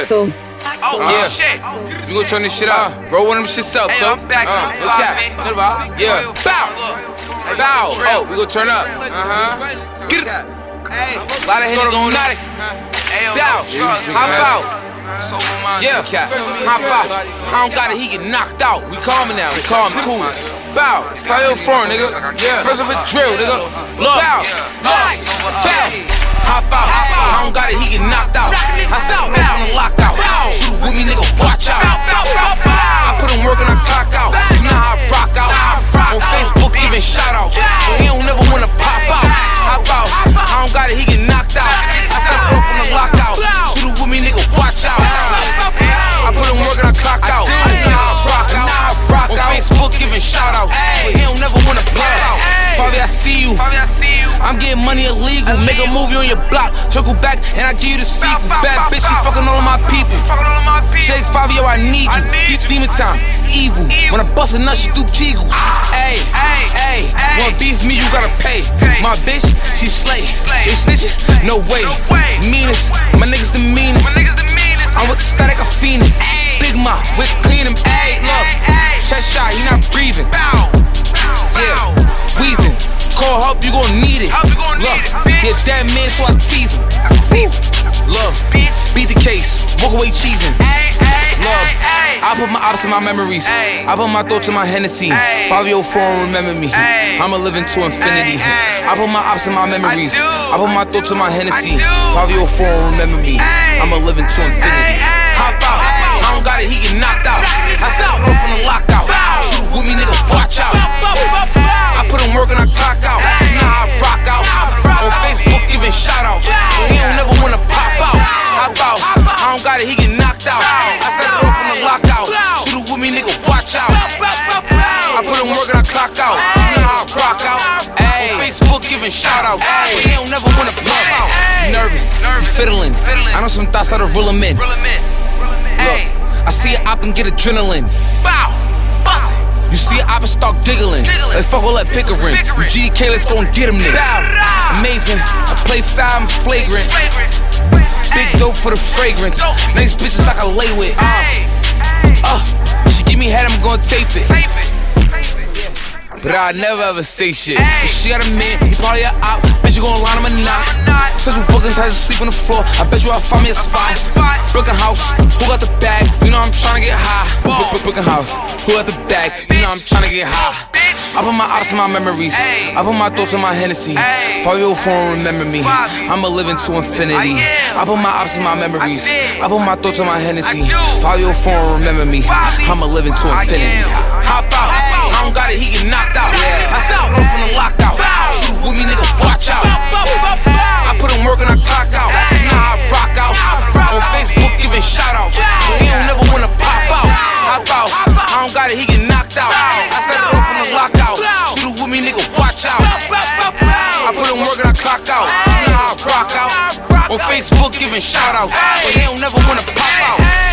Axel. Oh, Yeah. shit. We gonna turn this shit up. Roll one of them shits up, Hey, so. I'm back. Uh, Good look vibe, at man. Yeah. Bow. Bow. Oh, we gonna turn up. Uh huh. Get it. Hey. A lot of haters going at it. Hey, yo, Bow. Hop out. So. Yeah, cat. Hop out. I don't got it, he get knocked out. We calming now, we calm, cool. Bow. Fire four, nigga. Yeah. First of a drill, nigga. Look. Bow. Look. Bow. Hop out. I don't got it, he get knocked out. I stop him from the lockout. Shoot with me, nigga, watch out. I put him work and I clock out. You know how I rock out. On Facebook, giving shout outs. But he don't never wanna pop out. Hop out. I don't got it, he get knocked out. I stop him from the lockout. Shoot with me, nigga, watch out. I put him work and I clock out. You know how I rock out. On Facebook, giving shout outs. But he don't never wanna pop out. Fabi, I see you. I'm getting money illegal. Make a movie on your block. Circle back and I give you the sequel. Bad bitch, she fucking all of my people. Fucking all of my people. Shake Fabio, I need you. Deep demon time, evil. When I bust a nut, she do kegels. Ah, hey, Hey, hey, want beef me, you gotta pay. My bitch, she slay. They snitching? No way. Meanest, my niggas the meanest. My niggas the meanest. I'm with the static, I fiendin'. Hey. Big Ma, with clean so I tease him. Bitch. beat the case, walk away cheesing. Hey. I put my ops in my memories. I put my thoughts in my Hennessy. Ay. 504 remember me. I'ma live into infinity. I put my ops in my memories. I put my thoughts in my Hennessy. I do. 504 remember me. I'ma live into infinity. Hop out. I don't got it, he get knocked out. I stop from the lockout. I put him work and I clock out. You know how I rock out. Ay. On Facebook, giving shout outs. But he don't never wanna pop out. Nervous, you fiddling. I know some thoughts that'll reel him in. Reel 'em in. Look, I see an op and get adrenaline. Bow. Bust it. You see an op and start giggling. Like fuck all that bickering. You. GDK, let's go and get him. Rah. Amazing. I play foul, I'm flagrant. Big dope for the fragrance. Nice bitches like I lay with. Uh, uh, she give me head, I'm gonna tape it. But I never ever say shit. Hey. She got a man, he probably a op. Bitch, you gon' line him. Line him. Such a bookings, had to sleep on the floor. I bet you I'll find me a spot. Brooklyn house, who got the bag? You know I'm tryna get high. Brooklyn house, who got the bag? You know I'm tryna get high. I put my ops in my memories. I put my thoughts in my Hennessy. Hey. 504 remember me. I'ma live into infinity. I. Put my ops in my memories. I. Put my thoughts in my Hennessy. I do. 504 remember me. I'ma live into infinity. Hop out. Don't got it, he get knocked out. I stop him from the lockout. Shoot with me, nigga, watch out. I put him work and I clock out. You know I rock out. On Facebook, giving shout outs. But he don't never wanna pop out. Hop out. I don't got it, he get knocked out. I step him from the lockout. Shoot with me, nigga, watch out. I put him work and I clock out. You know I rock out. On Facebook, giving shout outs. But he don't never wanna pop out.